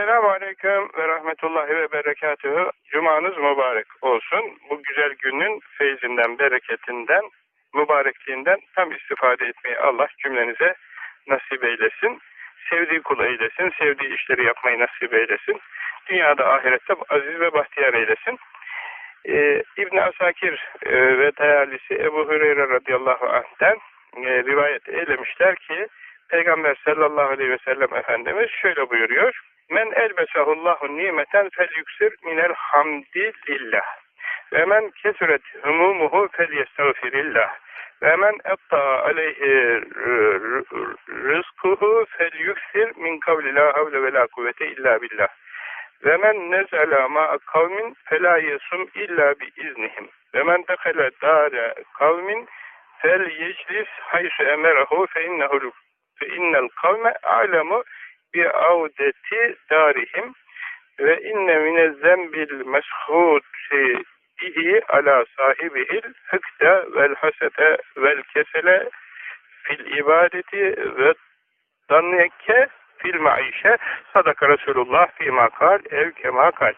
Esselamu Aleyküm ve Rahmetullahi ve Berekatühü. Cumanız mübarek olsun. Bu güzel günün feyzinden, bereketinden, mübarekliğinden tam istifade etmeyi Allah cümlenize nasip eylesin. Sevdiği kul eylesin, sevdiği işleri yapmayı nasip eylesin. Dünyada ahirette aziz ve bahtiyar eylesin. Ee, ibn Asakir e, ve tayalisi Ebu Hureyre radıyallahu anh'ten e, rivayet eylemişler ki Peygamber sallallahu aleyhi ve sellem Efendimiz şöyle buyuruyor. Men elbesahullahu nimeten fel yüksir minel hamdi lillah. Ve men kesret humumuhu fel yestağfirillah. Ve men etta aleyhi rızkuhu fel yüksir min kavli la havle ve la kuvvete illa billah. Ve men nezala ma kavmin fela yesum illa bi iznihim. Ve men dekale dare kavmin fel yeclis haysu emerahu fe innehu fe innel kavme alemu bi avdeti darihim ve inne mine zembil meshuti bihi ala sahibihil hıkte vel hasete vel kesele fil ibadeti ve danneke fil maişe sadaka Resulullah fi makal ev kemakal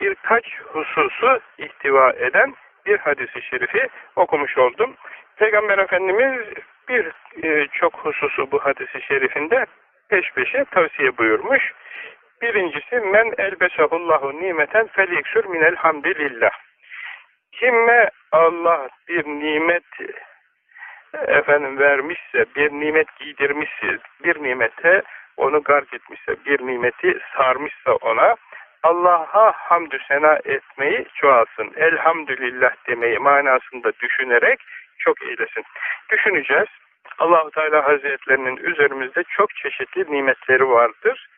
birkaç hususu ihtiva eden bir hadisi şerifi okumuş oldum. Peygamber Efendimiz bir e, hususu bu hadisi şerifinde peş peşe tavsiye buyurmuş. Birincisi men elbesahullahu nimeten feliksür minel hamdilillah. Kime Allah bir nimet efendim vermişse, bir nimet giydirmişse, bir nimete onu gark etmişse, bir nimeti sarmışsa ona Allah'a hamdü sena etmeyi çoğalsın. Elhamdülillah demeyi manasında düşünerek çok eylesin. Düşüneceğiz. Allahu Teala Hazretlerinin üzerimizde çok çeşitli nimetleri vardır.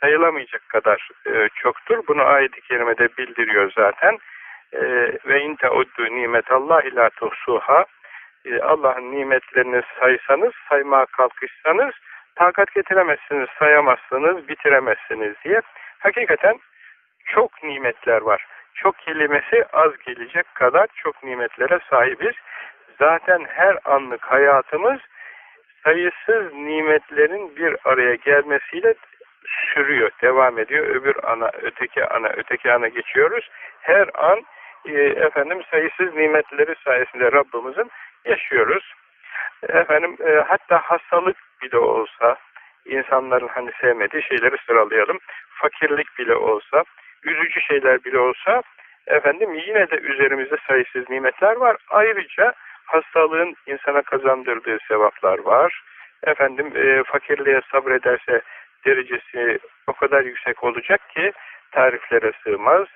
Sayılamayacak kadar e, çoktur. Bunu ayet-i kerimede bildiriyor zaten. E, ve in teuddu nimetallah ila tuhsuha e, Allah'ın nimetlerini saysanız, saymaya kalkışsanız takat getiremezsiniz, sayamazsınız, bitiremezsiniz diye. Hakikaten çok nimetler var. Çok kelimesi az gelecek kadar çok nimetlere sahibiz. Zaten her anlık hayatımız sayısız nimetlerin bir araya gelmesiyle sürüyor, devam ediyor. Öbür ana, öteki ana, öteki ana geçiyoruz. Her an e, efendim sayısız nimetleri sayesinde Rabbimizin yaşıyoruz. Efendim e, hatta hastalık bile olsa insanların hani sevmediği şeyleri sıralayalım. Fakirlik bile olsa, üzücü şeyler bile olsa efendim yine de üzerimizde sayısız nimetler var. Ayrıca hastalığın insana kazandırdığı sevaplar var. Efendim e, fakirliğe sabrederse derecesi o kadar yüksek olacak ki tariflere sığmaz.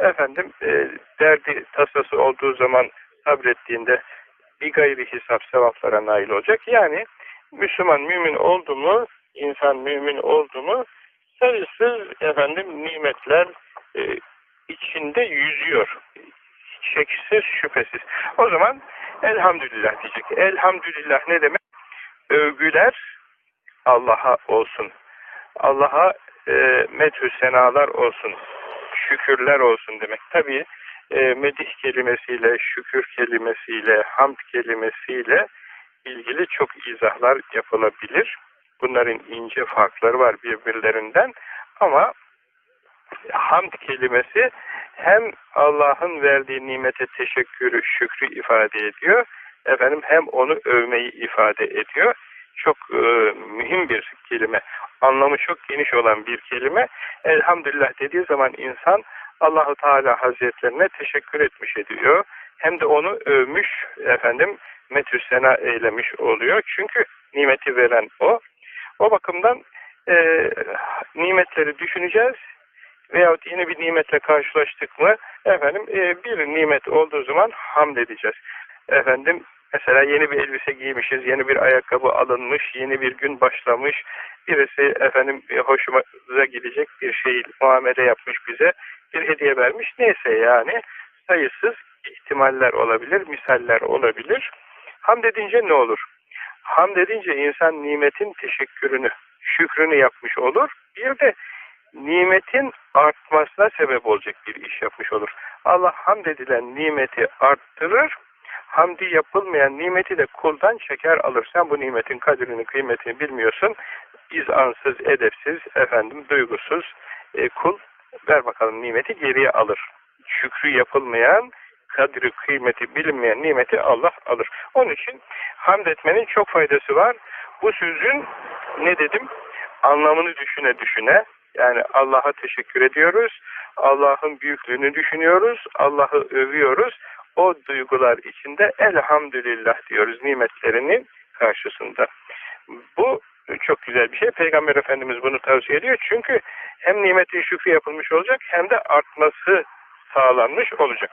Efendim e, derdi tasası olduğu zaman sabrettiğinde bir gayri hesap sevaplara nail olacak. Yani Müslüman mümin oldu mu, insan mümin oldu mu sayısız efendim nimetler e, içinde yüzüyor. Şeksiz şüphesiz. O zaman elhamdülillah diyecek. Elhamdülillah ne demek? Övgüler Allah'a olsun. Allah'a e, methü senalar olsun. Şükürler olsun demek. Tabii e, medih kelimesiyle, şükür kelimesiyle, hamd kelimesiyle ilgili çok izahlar yapılabilir. Bunların ince farkları var birbirlerinden ama hamd kelimesi hem Allah'ın verdiği nimete teşekkürü, şükrü ifade ediyor. Efendim hem onu övmeyi ifade ediyor. Çok e, mühim bir kelime. Anlamı çok geniş olan bir kelime. Elhamdülillah dediği zaman insan Allahu Teala Hazretlerine teşekkür etmiş ediyor. Hem de onu övmüş efendim metüsena eylemiş oluyor. Çünkü nimeti veren o. O bakımdan e, nimetleri düşüneceğiz veyahut yeni bir nimetle karşılaştık mı efendim e, bir nimet olduğu zaman hamd edeceğiz. Efendim mesela yeni bir elbise giymişiz, yeni bir ayakkabı alınmış, yeni bir gün başlamış, birisi efendim hoşumuza gidecek bir şey muamele yapmış bize, bir hediye vermiş. Neyse yani sayısız ihtimaller olabilir, misaller olabilir. Hamd edince ne olur? Hamd edince insan nimetin teşekkürünü, şükrünü yapmış olur. Bir de nimetin artmasına sebep olacak bir iş yapmış olur. Allah hamd edilen nimeti arttırır, hamdi yapılmayan nimeti de kuldan çeker alır. Sen bu nimetin kadrini, kıymetini bilmiyorsun. İzansız, edepsiz, efendim duygusuz, e, kul ver bakalım nimeti geriye alır. Şükrü yapılmayan, kadri kıymeti bilinmeyen nimeti Allah alır. Onun için hamd etmenin çok faydası var. Bu sözün ne dedim? Anlamını düşüne düşüne yani Allah'a teşekkür ediyoruz. Allah'ın büyüklüğünü düşünüyoruz. Allah'ı övüyoruz. O duygular içinde elhamdülillah diyoruz nimetlerinin karşısında. Bu çok güzel bir şey. Peygamber Efendimiz bunu tavsiye ediyor. Çünkü hem nimeti şükrü yapılmış olacak hem de artması sağlanmış olacak.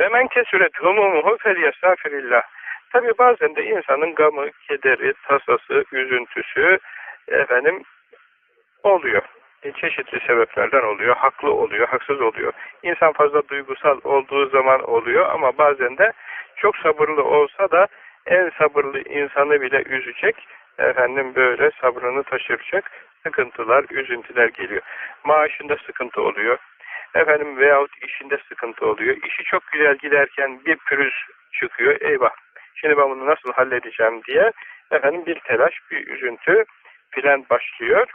Ve men kesüret humumuhu fel yestafirillah. Tabi bazen de insanın gamı, kederi, tasası, üzüntüsü efendim oluyor. E, çeşitli sebeplerden oluyor. Haklı oluyor, haksız oluyor. İnsan fazla duygusal olduğu zaman oluyor ama bazen de çok sabırlı olsa da en sabırlı insanı bile üzecek. Efendim böyle sabrını taşıracak sıkıntılar, üzüntüler geliyor. Maaşında sıkıntı oluyor. Efendim veyahut işinde sıkıntı oluyor. İşi çok güzel giderken bir pürüz çıkıyor. Eyvah şimdi ben bunu nasıl halledeceğim diye efendim bir telaş, bir üzüntü filan başlıyor.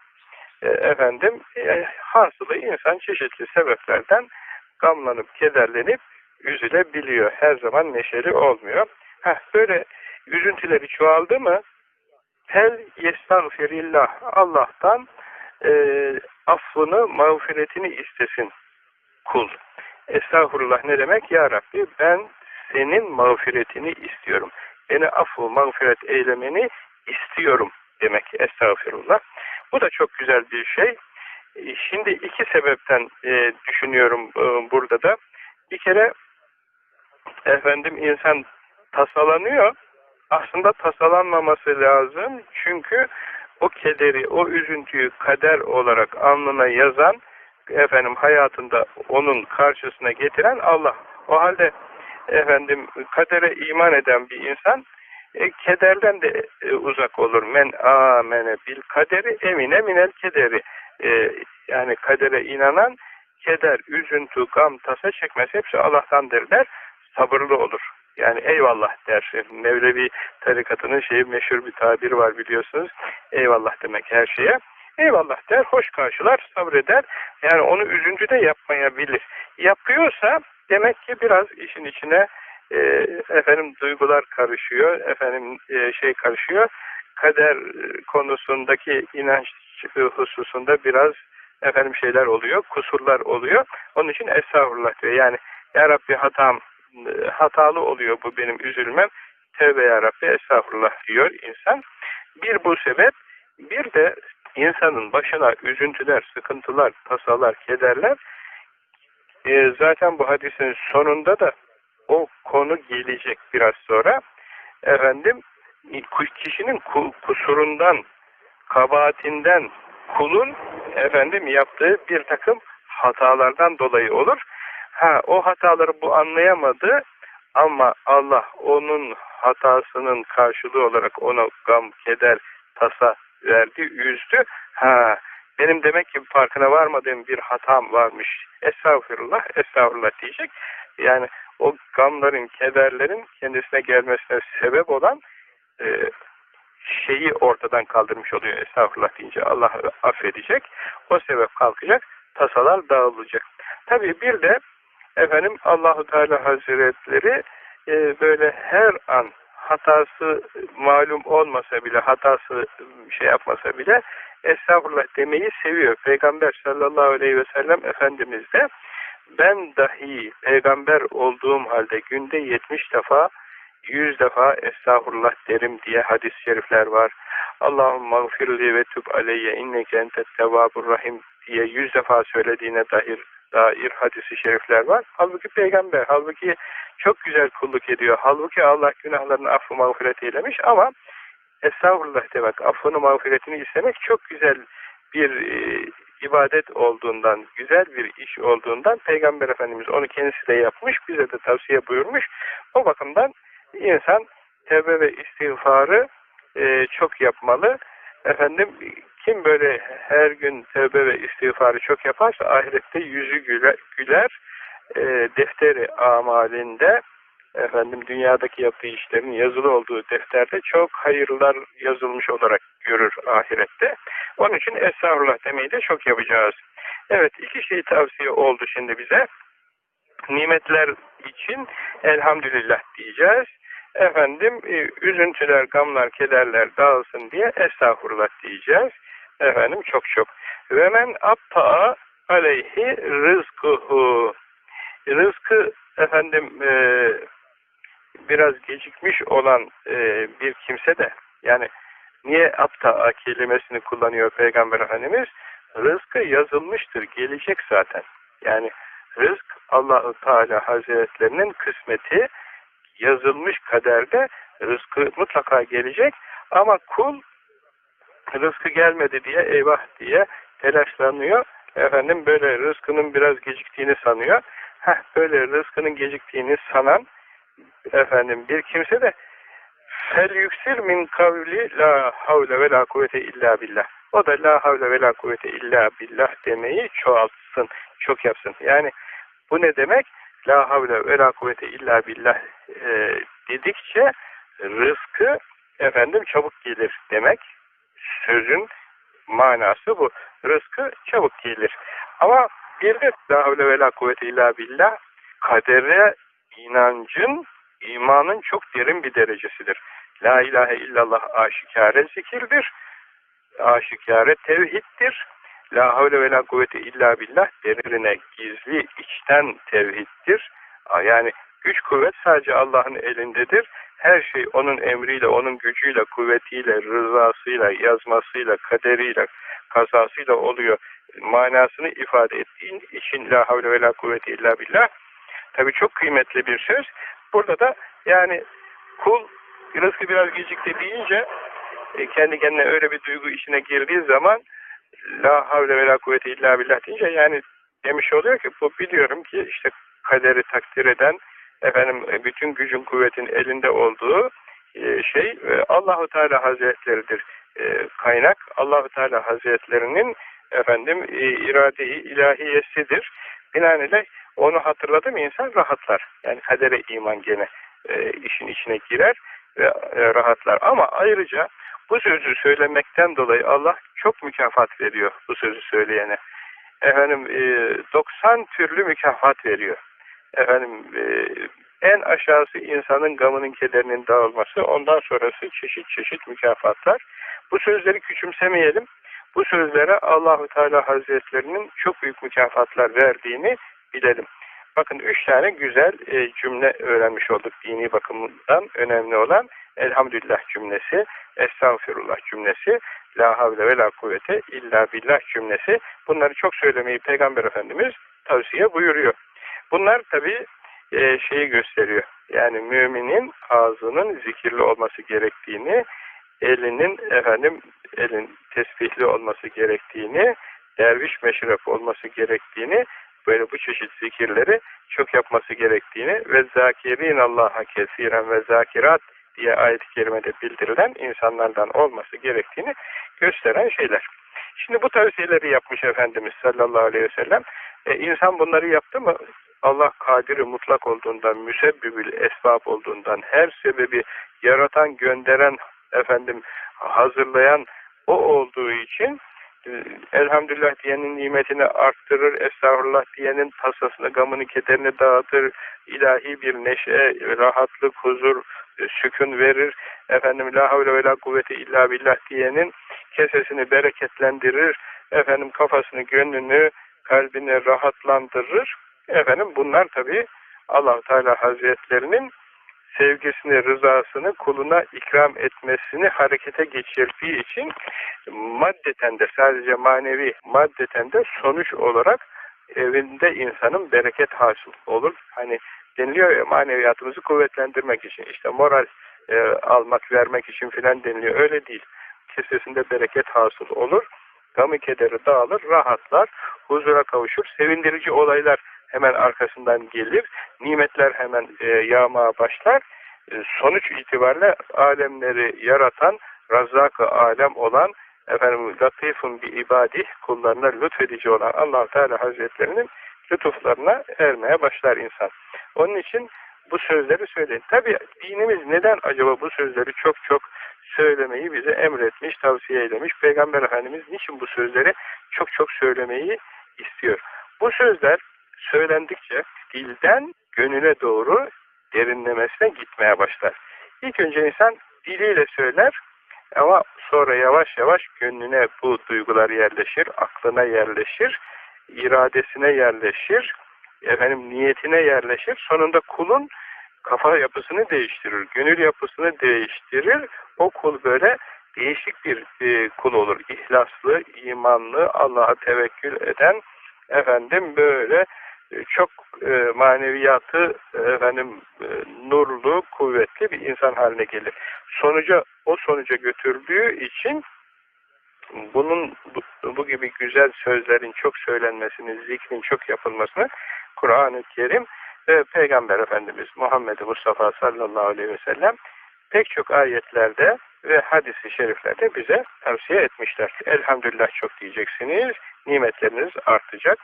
E, efendim e, hasılı insan çeşitli sebeplerden gamlanıp, kederlenip üzülebiliyor. Her zaman neşeli olmuyor. Heh, böyle üzüntüleri çoğaldı mı Fel yestağfirillah Allah'tan e, affını, mağfiretini istesin kul. Estağfurullah ne demek? Ya Rabbi ben senin mağfiretini istiyorum. Beni affu, mağfiret eylemeni istiyorum demek estağfirullah. Bu da çok güzel bir şey. E, şimdi iki sebepten e, düşünüyorum e, burada da. Bir kere efendim insan tasalanıyor. Aslında tasalanmaması lazım. Çünkü o kederi, o üzüntüyü kader olarak alnına yazan efendim hayatında onun karşısına getiren Allah. O halde efendim kadere iman eden bir insan e, kederden de e, uzak olur. Men amene bil kaderi emine minel kederi. E, yani kadere inanan keder, üzüntü, gam, tasa çekmez. Hepsi Allah'tandır der. Sabırlı olur. Yani eyvallah der. Mevlevi tarikatının şeyi meşhur bir tabir var biliyorsunuz. Eyvallah demek her şeye. Eyvallah der, hoş karşılar, sabreder. Yani onu üzüntü de yapmayabilir. Yapıyorsa demek ki biraz işin içine e, efendim duygular karışıyor, efendim e, şey karışıyor. Kader konusundaki inanç hususunda biraz efendim şeyler oluyor, kusurlar oluyor. Onun için estağfurullah diyor. Yani ya Rabbi hatam hatalı oluyor bu benim üzülmem. Tevbe ya Rabbi estağfurullah diyor insan. Bir bu sebep, bir de insanın başına üzüntüler, sıkıntılar, tasalar, kederler e, zaten bu hadisin sonunda da o konu gelecek biraz sonra. Efendim kişinin kusurundan, kabahatinden, kulun efendim yaptığı bir takım hatalardan dolayı olur. Ha o hataları bu anlayamadı ama Allah onun hatasının karşılığı olarak ona gam, keder, tasa verdi, üzdü. Ha benim demek ki farkına varmadığım bir hatam varmış. Estağfurullah, estağfurullah diyecek. Yani o gamların, kederlerin kendisine gelmesine sebep olan e, şeyi ortadan kaldırmış oluyor. Estağfurullah deyince Allah affedecek. O sebep kalkacak. Tasalar dağılacak. Tabii bir de efendim Allahu Teala Hazretleri e, böyle her an hatası malum olmasa bile, hatası şey yapmasa bile estağfurullah demeyi seviyor. Peygamber sallallahu aleyhi ve sellem Efendimiz de ben dahi peygamber olduğum halde günde 70 defa 100 defa estağfurullah derim diye hadis-i şerifler var. Allahum mağfirli ve tub aleyye inneke entet tevabur rahim diye 100 defa söylediğine dair dair hadisi şerifler var. Halbuki peygamber, halbuki çok güzel kulluk ediyor. Halbuki Allah günahlarını affı mağfiret eylemiş ama estağfurullah demek, affını mağfiretini istemek çok güzel bir e, ibadet olduğundan, güzel bir iş olduğundan Peygamber Efendimiz onu kendisi de yapmış, bize de tavsiye buyurmuş. O bakımdan insan tevbe ve istiğfarı e, çok yapmalı. Efendim kim böyle her gün tevbe ve istiğfarı çok yaparsa ahirette yüzü güler, güler e, defteri amalinde efendim dünyadaki yaptığı işlerin yazılı olduğu defterde çok hayırlar yazılmış olarak görür ahirette. Onun için estağfurullah demeyi de çok yapacağız. Evet iki şey tavsiye oldu şimdi bize. Nimetler için elhamdülillah diyeceğiz. Efendim e, üzüntüler, gamlar, kederler dağılsın diye estağfurullah diyeceğiz. Efendim çok çok. Ve men abta'a aleyhi rızkuhu. Rızkı efendim e, biraz gecikmiş olan e, bir kimse de yani niye apta kelimesini kullanıyor Peygamber Efendimiz? Rızkı yazılmıştır, gelecek zaten. Yani rızk Allahu Teala Hazretlerinin kısmeti yazılmış kaderde rızkı mutlaka gelecek ama kul rızkı gelmedi diye eyvah diye telaşlanıyor. Efendim böyle rızkının biraz geciktiğini sanıyor. Heh, böyle rızkının geciktiğini sanan efendim bir kimse de fel yüksir min kavli la havle ve la kuvvete illa billah. O da la havle ve la kuvvete illa billah demeyi çoğaltsın, çok yapsın. Yani bu ne demek? La havle ve la kuvvete illa billah e, dedikçe rızkı efendim çabuk gelir demek. Sözün manası bu. Rızkı çabuk gelir. Ama bir de la havle ve la kuvvete illa billah kadere inancın, imanın çok derin bir derecesidir. La ilahe illallah aşikare zikirdir. Aşikare tevhiddir. La havle ve la kuvvete illa billah derine gizli içten tevhiddir. Yani güç kuvvet sadece Allah'ın elindedir. Her şey onun emriyle, onun gücüyle, kuvvetiyle, rızasıyla, yazmasıyla, kaderiyle, kazasıyla oluyor. Manasını ifade ettiğin için la havle ve la kuvvete illa billah. Tabi çok kıymetli bir söz. Burada da yani kul rızkı biraz gecikti deyince e, kendi kendine öyle bir duygu içine girdiği zaman la havle ve la kuvvete illa billah deyince yani demiş oluyor ki bu biliyorum ki işte kaderi takdir eden efendim e, bütün gücün kuvvetin elinde olduğu e, şey Allahu Teala Hazretleridir kaynak Allahu Teala Hazretlerinin efendim irade-i ilahiyesidir. Binaenaleyh onu hatırladı mı insan rahatlar. Yani kadere iman gene e, işin içine girer ve e, rahatlar. Ama ayrıca bu sözü söylemekten dolayı Allah çok mükafat veriyor bu sözü söyleyene. Efendim e, 90 türlü mükafat veriyor. Efendim e, en aşağısı insanın gamının kederinin dağılması, ondan sonrası çeşit çeşit mükafatlar. Bu sözleri küçümsemeyelim. Bu sözlere Allahu Teala Hazretlerinin çok büyük mükafatlar verdiğini bilelim. Bakın üç tane güzel e, cümle öğrenmiş olduk dini bakımdan önemli olan elhamdülillah cümlesi, estağfirullah cümlesi, la havle ve la kuvvete illa billah cümlesi. Bunları çok söylemeyi Peygamber Efendimiz tavsiye buyuruyor. Bunlar tabi e, şeyi gösteriyor. Yani müminin ağzının zikirli olması gerektiğini, elinin efendim elin tesbihli olması gerektiğini, derviş meşref olması gerektiğini böyle bu çeşit zikirleri çok yapması gerektiğini ve zakirin Allah'a kesiren ve zakirat diye ayet-i kerimede bildirilen insanlardan olması gerektiğini gösteren şeyler. Şimdi bu tavsiyeleri yapmış Efendimiz sallallahu aleyhi ve sellem. E, insan bunları yaptı mı Allah kadiri mutlak olduğundan, müsebbibül esbab olduğundan, her sebebi yaratan, gönderen, efendim hazırlayan o olduğu için elhamdülillah diyenin nimetini arttırır, estağfurullah diyenin tasasını, gamını, kederini dağıtır, ilahi bir neşe, rahatlık, huzur, sükun verir. Efendim la havle ve la kuvvete illa billah diyenin kesesini bereketlendirir. Efendim kafasını, gönlünü, kalbini rahatlandırır. Efendim bunlar tabi allah Teala Hazretlerinin sevgisini, rızasını kuluna ikram etmesini harekete geçirdiği için maddeten de sadece manevi maddeten de sonuç olarak evinde insanın bereket hasıl olur. Hani deniliyor ya maneviyatımızı kuvvetlendirmek için işte moral e, almak vermek için filan deniliyor. Öyle değil. Kesesinde bereket hasıl olur. Gamı kederi dağılır, rahatlar, huzura kavuşur. Sevindirici olaylar hemen arkasından gelir. Nimetler hemen e, yağmaya başlar. E, sonuç itibariyle alemleri yaratan, razzak-ı alem olan, efendim latifun bi ibadih kullarına lütfedici olan allah Teala Hazretlerinin lütuflarına ermeye başlar insan. Onun için bu sözleri söyleyin. Tabi dinimiz neden acaba bu sözleri çok çok söylemeyi bize emretmiş, tavsiye eylemiş. Peygamber Efendimiz niçin bu sözleri çok çok söylemeyi istiyor? Bu sözler söylendikçe dilden gönüle doğru derinlemesine gitmeye başlar. İlk önce insan diliyle söyler ama sonra yavaş yavaş gönlüne bu duygular yerleşir, aklına yerleşir, iradesine yerleşir, efendim niyetine yerleşir. Sonunda kulun kafa yapısını değiştirir, gönül yapısını değiştirir. O kul böyle değişik bir e, kul olur. İhlaslı, imanlı, Allah'a tevekkül eden, efendim böyle çok e, maneviyatı efendim e, nurlu, kuvvetli bir insan haline gelir. Sonuca o sonuca götürdüğü için bunun bu, bu gibi güzel sözlerin çok söylenmesini, zikrin çok yapılmasını Kur'an-ı Kerim ve Peygamber Efendimiz Muhammed Mustafa sallallahu aleyhi ve sellem pek çok ayetlerde ve hadisi şeriflerde bize tavsiye etmişler. Elhamdülillah çok diyeceksiniz, nimetleriniz artacak.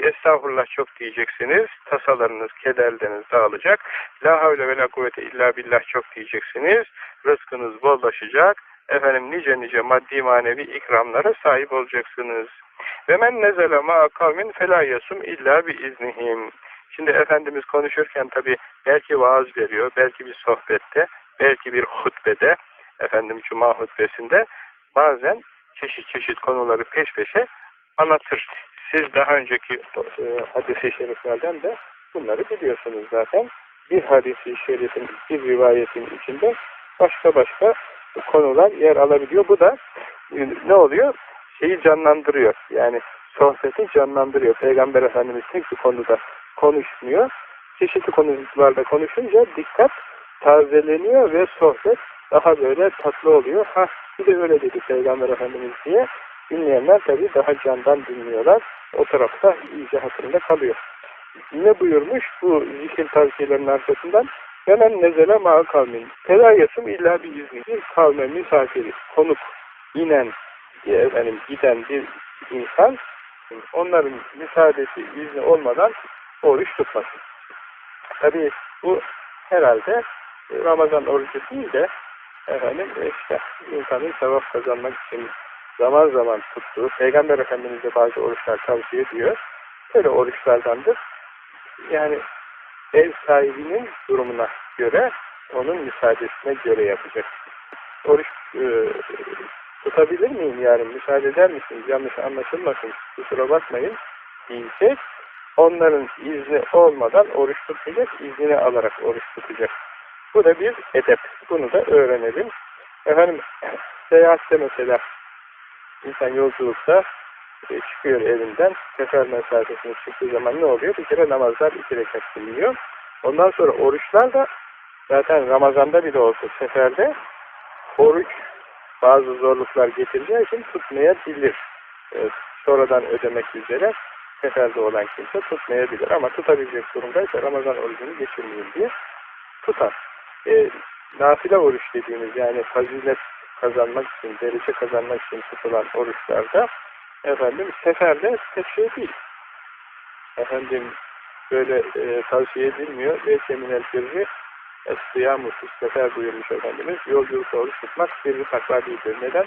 Estağfurullah çok diyeceksiniz, tasalarınız, kederleriniz dağılacak. La havle ve la kuvvete illa billah çok diyeceksiniz, rızkınız bollaşacak. Efendim nice nice maddi manevi ikramlara sahip olacaksınız. Ve men nezele ma kavmin yasum illa bi iznihim. Şimdi Efendimiz konuşurken tabi belki vaaz veriyor, belki bir sohbette, belki bir hutbede, efendim cuma hutbesinde bazen çeşit çeşit konuları peş peşe anlatır. Siz daha önceki e, hadis-i şeriflerden de bunları biliyorsunuz zaten. Bir hadis-i şerifin, bir rivayetin içinde başka başka konular yer alabiliyor. Bu da e, ne oluyor? Şeyi canlandırıyor. Yani sohbeti canlandırıyor. Peygamber Efendimiz tek bir konuda konuşmuyor. Çeşitli konularda konuşunca dikkat tazeleniyor ve sohbet daha böyle tatlı oluyor. Ha bir de öyle dedi Peygamber Efendimiz diye dinleyenler tabii daha candan dinliyorlar. O tarafta iyice hatırında kalıyor. Ne buyurmuş bu zikir tavsiyelerinin arkasından? Hemen nezele ma'a kavmin. Telayasım illa bir izni. Kavme misafiri, konuk, inen, efendim, giden bir insan onların müsaadesi, izni olmadan oruç tutmasın. Tabi bu herhalde Ramazan orucu değil de efendim işte insanın sevap kazanmak için zaman zaman tuttuğu, Peygamber Efendimiz de bazı oruçlar tavsiye ediyor. Böyle oruçlardandır. Yani ev sahibinin durumuna göre onun müsaadesine göre yapacak. Oruç e, tutabilir miyim yarın? Müsaade eder misiniz? Yanlış anlaşılmasın. Kusura bakmayın. Diyecek. Onların izni olmadan oruç tutacak. iznini alarak oruç tutacak. Bu da bir edep. Bunu da öğrenelim. Efendim seyahatte mesela insan yolculukta e, çıkıyor evinden, sefer mesafesine çıktığı zaman ne oluyor? Bir kere namazlar iki rekat kılınıyor. Ondan sonra oruçlar da zaten Ramazan'da bile olsa seferde oruç bazı zorluklar getireceği için tutmayabilir. E, sonradan ödemek üzere seferde olan kimse tutmayabilir. Ama tutabilecek durumdaysa Ramazan orucunu geçirmeyeyim diye tutar. E, nafile oruç dediğimiz yani fazilet kazanmak için, derece kazanmak için tutulan oruçlarda efendim seferde şey değil. Efendim böyle e, tavsiye edilmiyor. Ve seminel birri es-sıyamu sefer buyurmuş Efendimiz. Yolculuk oruç tutmak birri takva değildir. Neden?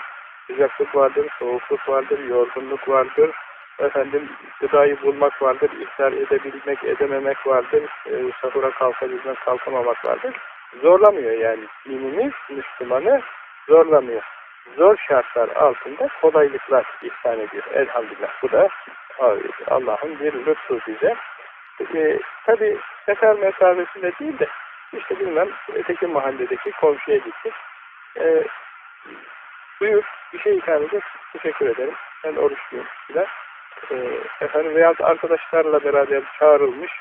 Sıcaklık vardır, soğukluk vardır, yorgunluk vardır, efendim gıdayı bulmak vardır, iftar edebilmek, edememek vardır, e, sahura kalkabilmek, kalkamamak vardır. Zorlamıyor yani. Dinimiz Müslümanı zorlamıyor. Zor şartlar altında kolaylıklar ihsan ediyor. Elhamdülillah. Bu da Allah'ın bir lütfu bize. Ee, Tabi sefer mesafesinde değil de işte bilmem öteki mahalledeki komşuya gittik. Ee, buyur bir şey ikram edecek. Teşekkür ederim. Ben oruçluyum. Filan. Ee, efendim veya arkadaşlarla beraber çağrılmış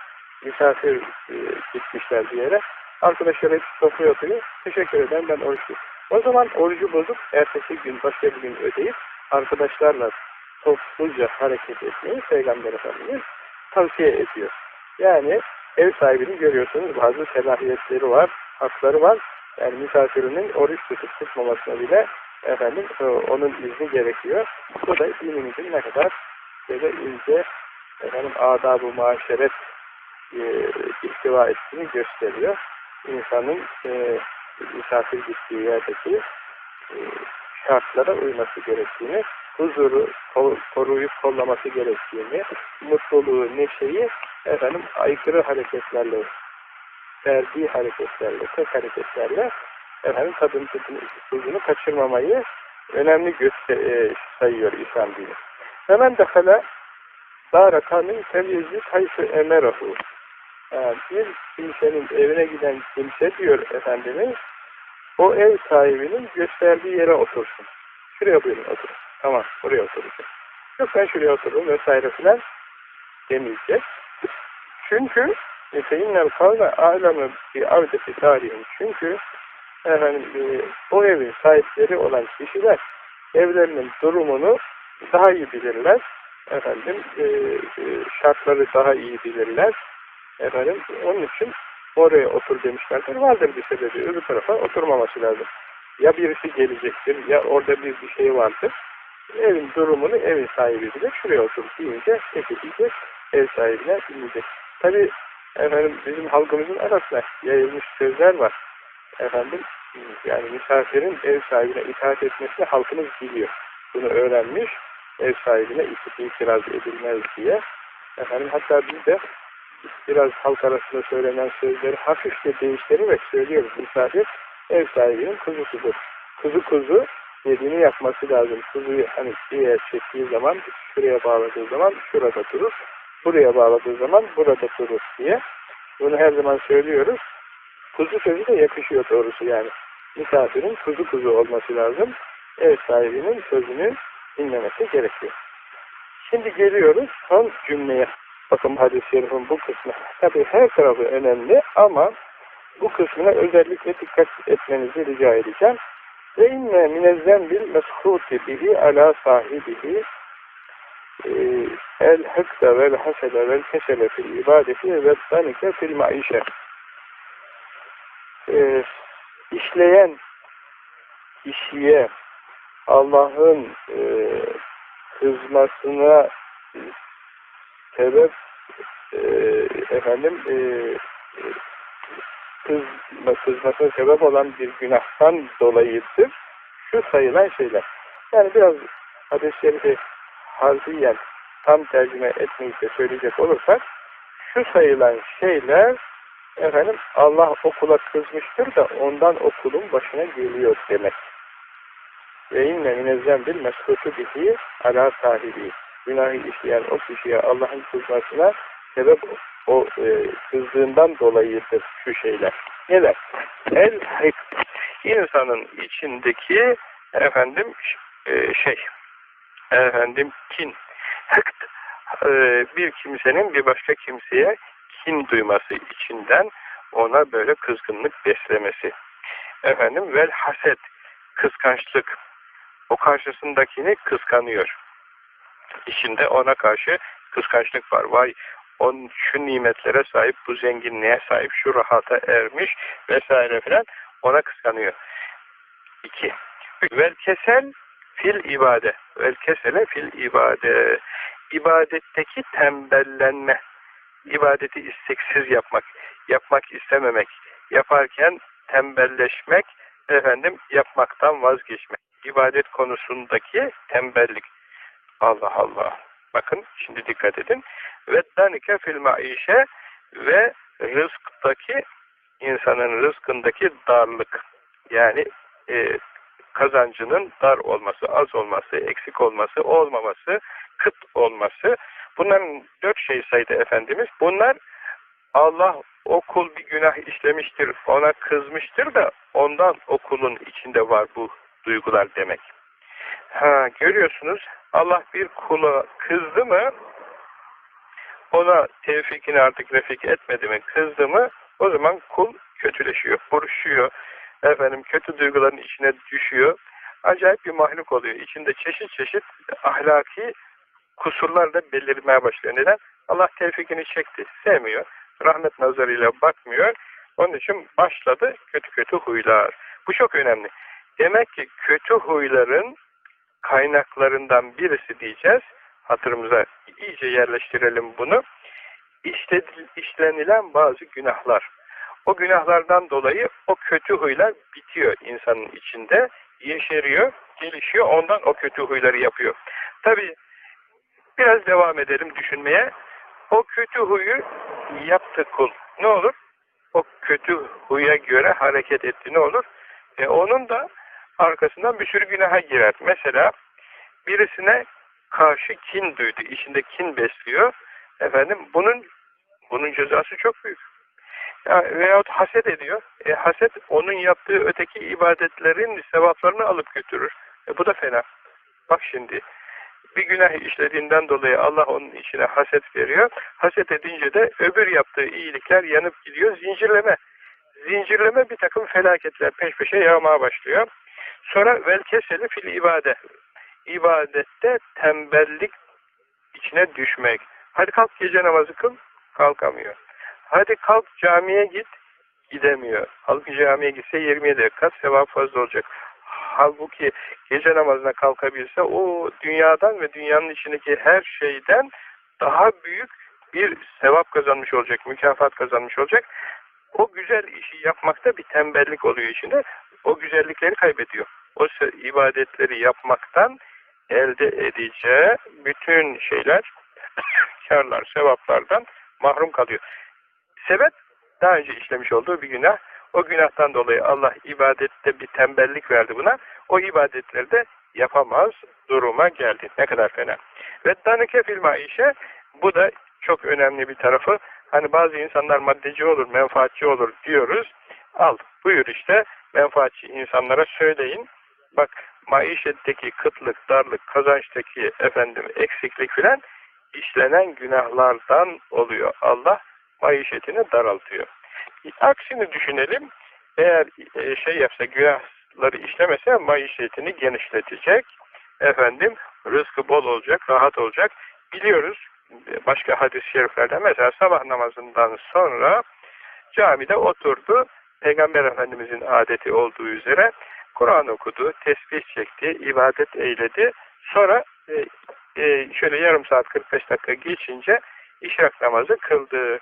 misafir e, gitmişler bir yere. Arkadaşlar hepsi sofra yapıyor. Teşekkür ederim ben oruçluyum. O zaman orucu bozup ertesi gün başka bir gün ödeyip arkadaşlarla topluca hareket etmeyi Peygamber Efendimiz tavsiye ediyor. Yani ev sahibini görüyorsunuz bazı selahiyetleri var, hakları var. Yani misafirinin oruç tutup tutmamasına bile efendim e, onun izni gerekiyor. Bu da dinimizin ne kadar böyle ince efendim adab-ı muaşeret e, ihtiva ettiğini gösteriyor. İnsanın e, misafir gittiği yerdeki e, şartlara uyması gerektiğini, huzuru koruyup kollaması gerektiğini, mutluluğu, neşeyi efendim aykırı hareketlerle, verdiği hareketlerle, tek hareketlerle efendim tadını tuzunu kaçırmamayı önemli göster e, sayıyor İslam dini. Hemen de hala Dara kamin telyezi kaysı emerahu. Yani bir kimsenin evine giden kimse diyor Efendimiz, o ev sahibinin gösterdiği yere otursun. Şuraya buyurun oturun. Tamam, buraya oturacak. Yok ben şuraya otururum vesaire filan demeyecek. Çünkü kavme alemi bir avdeti tarihin. Çünkü efendim, e, o evin sahipleri olan kişiler evlerinin durumunu daha iyi bilirler. Efendim e, e, şartları daha iyi bilirler. Efendim onun için oraya otur demişlerdir. Vardır bir sebebi. Öbür tarafa oturmaması lazım. Ya birisi gelecektir ya orada bir, bir şey vardır. Evin durumunu evin sahibi bilir. Şuraya otur deyince çekilecek. Ev sahibine bilecek. Tabi efendim bizim halkımızın arasında yayılmış sözler var. Efendim yani misafirin ev sahibine itaat etmesini halkımız biliyor. Bunu öğrenmiş. Ev sahibine itiraz edilmez diye. Efendim hatta biz de biraz halk arasında söylenen sözleri hafifçe değiştirerek söylüyoruz. Misafir ev sahibinin kuzusudur. Kuzu kuzu dediğini yapması lazım. Kuzuyu hani bir çektiği zaman şuraya bağladığı zaman şurada durur. Buraya bağladığı zaman burada durur diye. Bunu her zaman söylüyoruz. Kuzu sözü de yakışıyor doğrusu yani. Misafirin kuzu kuzu olması lazım. Ev sahibinin sözünü dinlemesi gerekiyor. Şimdi geliyoruz son cümleye. Bakın hadis-i şerifin bu kısmı. Tabi her tarafı önemli ama bu kısmına özellikle dikkat etmenizi rica edeceğim. Ve inne minezzen bil meshuti bihi ala sahibihi el hıkda vel hasede vel kesele fil ibadeti ve zanike fil maişe e, işleyen kişiye Allah'ın e, kızmasına sebep e, efendim e, kızma, kızmasına sebep olan bir günahtan dolayıdır. Şu sayılan şeyler. Yani biraz hadis-i şerifi harfiyen tam tercüme etmeyip de söyleyecek olursak şu sayılan şeyler efendim Allah okula kızmıştır da ondan okulun başına geliyor demek. Ve inne minezzem bil meskutu bihi ala sahibi. Günahı işleyen o kişiye Allah'ın kızmasına sebep o e, kızdığından dolayıdır şu şeyler. Neler? El insanın içindeki efendim e, şey efendim kin. Hıkt e, bir kimsenin bir başka kimseye kin duyması içinden ona böyle kızgınlık beslemesi. Efendim vel haset kıskançlık o karşısındakini kıskanıyor. İçinde ona karşı kıskançlık var. Vay on şu nimetlere sahip, bu zenginliğe sahip, şu rahata ermiş vesaire filan ona kıskanıyor. İki. Vel kesel fil ibade. Vel kesele fil ibade. İbadetteki tembellenme. İbadeti isteksiz yapmak, yapmak istememek, yaparken tembelleşmek, efendim yapmaktan vazgeçmek. İbadet konusundaki tembellik. Allah Allah. Bakın şimdi dikkat edin. Ve danike fil maişe ve rızktaki insanın rızkındaki darlık. Yani e, kazancının dar olması, az olması, eksik olması, olmaması, kıt olması. Bunların dört şey saydı Efendimiz. Bunlar Allah okul bir günah işlemiştir, ona kızmıştır da ondan okulun içinde var bu duygular demek. Ha görüyorsunuz Allah bir kula kızdı mı ona tevfikini artık refik etmedi mi kızdı mı o zaman kul kötüleşiyor, buruşuyor. Efendim kötü duyguların içine düşüyor. Acayip bir mahluk oluyor. İçinde çeşit çeşit ahlaki kusurlar da belirmeye başlıyor. Neden? Allah tevfikini çekti. Sevmiyor. Rahmet nazarıyla bakmıyor. Onun için başladı kötü kötü huylar. Bu çok önemli. Demek ki kötü huyların kaynaklarından birisi diyeceğiz. Hatırımıza iyice yerleştirelim bunu. işledil- işlenilen bazı günahlar. O günahlardan dolayı o kötü huylar bitiyor insanın içinde, yeşeriyor, gelişiyor, ondan o kötü huyları yapıyor. Tabi biraz devam edelim düşünmeye. O kötü huyu yaptı kul. Ne olur? O kötü huya göre hareket etti. Ne olur? E onun da arkasından bir sürü günaha girer. Mesela birisine karşı kin duydu. içinde kin besliyor. Efendim bunun bunun cezası çok büyük. Ya, veyahut haset ediyor. E, haset onun yaptığı öteki ibadetlerin sevaplarını alıp götürür. E, bu da fena. Bak şimdi bir günah işlediğinden dolayı Allah onun içine haset veriyor. Haset edince de öbür yaptığı iyilikler yanıp gidiyor. Zincirleme. Zincirleme bir takım felaketler peş peşe yağmaya başlıyor. Sonra vel keseli fil ibade. İbadette tembellik içine düşmek. Hadi kalk gece namazı kıl. Kalkamıyor. Hadi kalk camiye git. Gidemiyor. Halbuki camiye gitse 27 kat sevap fazla olacak. Halbuki gece namazına kalkabilse o dünyadan ve dünyanın içindeki her şeyden daha büyük bir sevap kazanmış olacak, mükafat kazanmış olacak. O güzel işi yapmakta bir tembellik oluyor içinde. O güzellikleri kaybediyor. O ibadetleri yapmaktan elde edeceği bütün şeyler, karlar, sevaplardan mahrum kalıyor. Sebep daha önce işlemiş olduğu bir günah. O günahtan dolayı Allah ibadette bir tembellik verdi buna. O ibadetleri de yapamaz duruma geldi. Ne kadar fena. Ve danike fil maişe bu da çok önemli bir tarafı. Hani bazı insanlar maddeci olur, menfaatçi olur diyoruz. Al, buyur işte menfaatçi insanlara söyleyin. Bak maişetteki kıtlık, darlık, kazançtaki efendim eksiklik filan işlenen günahlardan oluyor. Allah maişetini daraltıyor. Aksini düşünelim. Eğer e, şey yapsa günahları işlemese maişetini genişletecek. Efendim rızkı bol olacak, rahat olacak. Biliyoruz başka hadis-i şeriflerden mesela sabah namazından sonra camide oturdu. Peygamber Efendimizin adeti olduğu üzere Kur'an okudu, tesbih çekti, ibadet eyledi. Sonra e, e, şöyle yarım saat 45 dakika geçince işrak namazı kıldı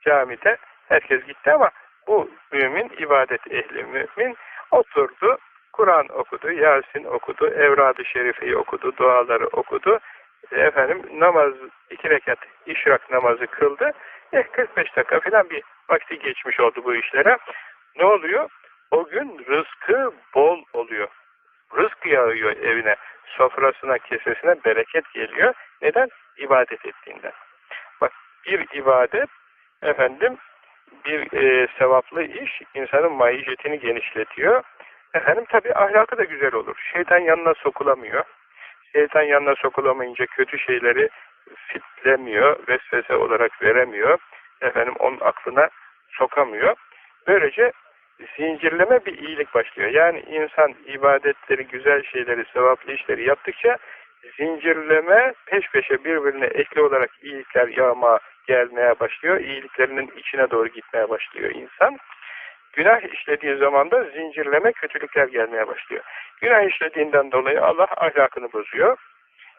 camide. Herkes gitti ama bu mümin, ibadet ehli mümin oturdu, Kur'an okudu, Yasin okudu, Evrad-ı Şerife'yi okudu, duaları okudu. Efendim namaz, iki rekat işrak namazı kıldı. Eh 45 dakika falan bir vakti geçmiş oldu bu işlere. Ne oluyor? O gün rızkı bol oluyor. Rızk yağıyor evine, sofrasına, kesesine bereket geliyor. Neden? İbadet ettiğinden. Bak bir ibadet efendim bir e, sevaplı iş insanın maişetini genişletiyor. Efendim tabi ahlakı da güzel olur. Şeytan yanına sokulamıyor. Şeytan yanına sokulamayınca kötü şeyleri fitlemiyor, vesvese olarak veremiyor. Efendim onun aklına sokamıyor. Böylece zincirleme bir iyilik başlıyor. Yani insan ibadetleri, güzel şeyleri, sevaplı işleri yaptıkça zincirleme peş peşe birbirine ekli olarak iyilikler yağma gelmeye başlıyor. İyiliklerinin içine doğru gitmeye başlıyor insan. Günah işlediği zaman da zincirleme kötülükler gelmeye başlıyor. Günah işlediğinden dolayı Allah ahlakını bozuyor.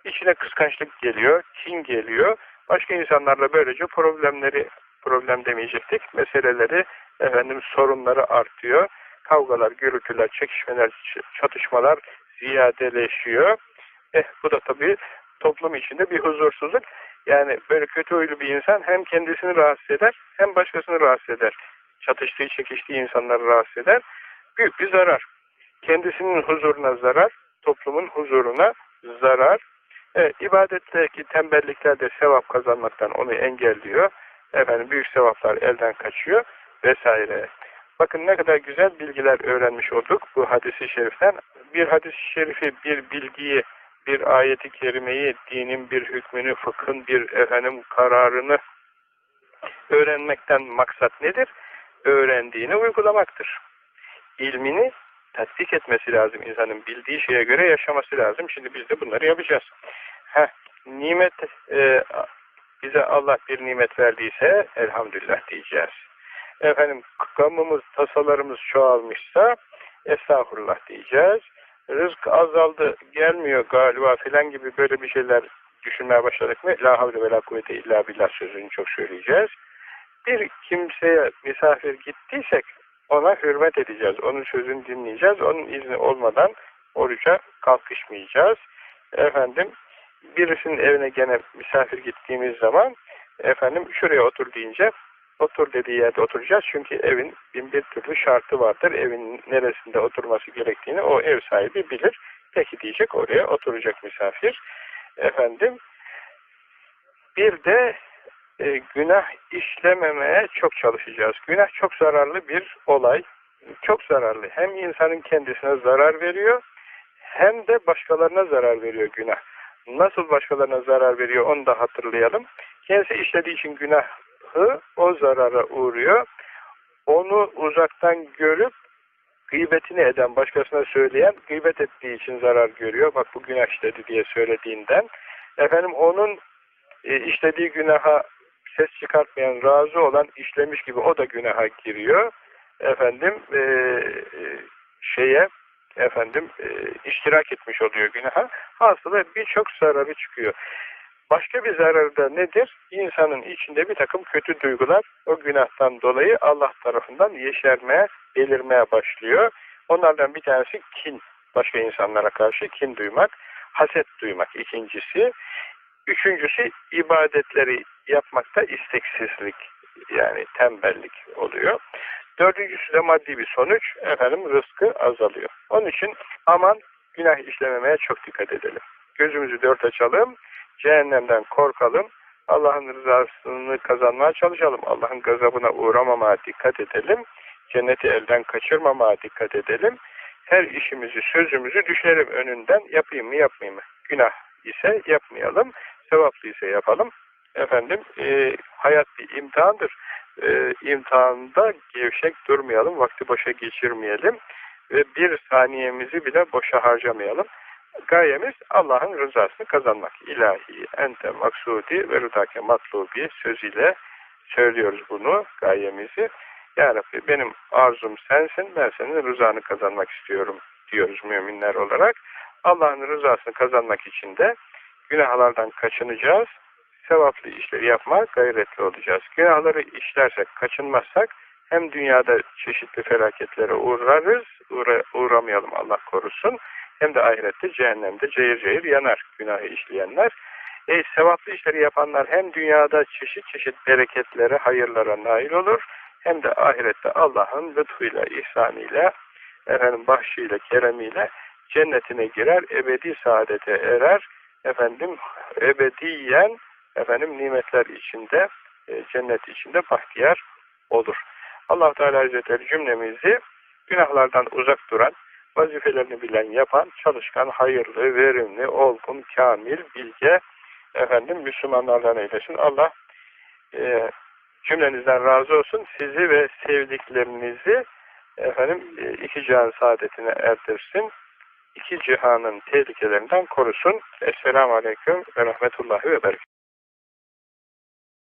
İçine kıskançlık geliyor, kin geliyor. Başka insanlarla böylece problemleri, problem demeyecektik, meseleleri, efendim sorunları artıyor. Kavgalar, gürültüler, çekişmeler, çatışmalar ziyadeleşiyor. Eh bu da tabii toplum içinde bir huzursuzluk. Yani böyle kötü huylu bir insan hem kendisini rahatsız eder hem başkasını rahatsız eder. Çatıştığı, çekiştiği insanları rahatsız eder. Büyük bir zarar. Kendisinin huzuruna zarar, toplumun huzuruna zarar. Evet, ibadetteki tembellikler de sevap kazanmaktan onu engelliyor. Efendim büyük sevaplar elden kaçıyor vesaire. Bakın ne kadar güzel bilgiler öğrenmiş olduk bu hadisi şeriften. Bir hadisi şerifi, bir bilgiyi bir ayeti kerimeyi, dinin bir hükmünü, fıkhın bir efendim kararını öğrenmekten maksat nedir? Öğrendiğini uygulamaktır. İlmini tatbik etmesi lazım insanın. Bildiği şeye göre yaşaması lazım. Şimdi biz de bunları yapacağız. Heh, nimet e, bize Allah bir nimet verdiyse elhamdülillah diyeceğiz. Efendim gamımız, tasalarımız çoğalmışsa estağfurullah diyeceğiz rızk azaldı gelmiyor galiba filan gibi böyle bir şeyler düşünmeye başladık mı la havle ve la kuvvete illa billah sözünü çok söyleyeceğiz. Bir kimseye misafir gittiysek ona hürmet edeceğiz. Onun sözünü dinleyeceğiz. Onun izni olmadan oruca kalkışmayacağız. Efendim birisinin evine gene misafir gittiğimiz zaman efendim şuraya otur deyince otur dediği yerde oturacağız. Çünkü evin bin bir türlü şartı vardır. Evin neresinde oturması gerektiğini o ev sahibi bilir. Peki diyecek oraya oturacak misafir. Efendim bir de e, günah işlememeye çok çalışacağız. Günah çok zararlı bir olay. Çok zararlı. Hem insanın kendisine zarar veriyor hem de başkalarına zarar veriyor günah. Nasıl başkalarına zarar veriyor onu da hatırlayalım. Kendisi işlediği için günahı o zarara uğruyor. Onu uzaktan görüp gıybetini eden, başkasına söyleyen gıybet ettiği için zarar görüyor. Bak bu günah işledi diye söylediğinden. Efendim onun e, işlediği günaha ses çıkartmayan, razı olan işlemiş gibi o da günaha giriyor. Efendim e, e, şeye efendim e, iştirak etmiş oluyor günaha. Hasılı birçok zararı çıkıyor. Başka bir zararı da nedir? İnsanın içinde bir takım kötü duygular o günahtan dolayı Allah tarafından yeşermeye, belirmeye başlıyor. Onlardan bir tanesi kin. Başka insanlara karşı kin duymak, haset duymak ikincisi. Üçüncüsü ibadetleri yapmakta isteksizlik yani tembellik oluyor. Dördüncüsü de maddi bir sonuç efendim rızkı azalıyor. Onun için aman günah işlememeye çok dikkat edelim. Gözümüzü dört açalım, cehennemden korkalım, Allah'ın rızasını kazanmaya çalışalım. Allah'ın gazabına uğramamaya dikkat edelim. Cenneti elden kaçırmamaya dikkat edelim. Her işimizi, sözümüzü düşerim önünden yapayım mı yapmayayım mı? Günah ise yapmayalım. Sevaplı ise yapalım. Efendim e, hayat bir imtihandır. E, imtihanda gevşek durmayalım. Vakti boşa geçirmeyelim. Ve bir saniyemizi bile boşa harcamayalım. Gayemiz Allah'ın rızasını kazanmak. İlahi, ente maksudi ve rıdake matlubi sözüyle söylüyoruz bunu, gayemizi. Ya Rabbi benim arzum sensin, ben senin rızanı kazanmak istiyorum diyoruz müminler olarak. Allah'ın rızasını kazanmak için de günahlardan kaçınacağız. Sevaplı işleri yapmak gayretli olacağız. Günahları işlersek, kaçınmazsak hem dünyada çeşitli felaketlere uğrarız, uğra uğramayalım Allah korusun. Hem de ahirette cehennemde cayır cayır yanar günahı işleyenler. E, sevaplı işleri yapanlar hem dünyada çeşit çeşit bereketlere, hayırlara nail olur. Hem de ahirette Allah'ın lütfuyla, ihsanıyla, efendim bahşiyle, keremiyle cennetine girer, ebedi saadete erer. Efendim ebediyen efendim nimetler içinde, e, cennet içinde bahtiyar olur. Allah Teala Hazretleri cümlemizi günahlardan uzak duran, vazifelerini bilen, yapan, çalışkan, hayırlı, verimli, olgun, kamil, bilge, efendim Müslümanlardan eylesin. Allah e, cümlenizden razı olsun. Sizi ve sevdiklerinizi efendim e, iki cihan saadetine erdirsin. İki cihanın tehlikelerinden korusun. Esselamu Aleyküm ve Rahmetullahi ve Berekatuhu.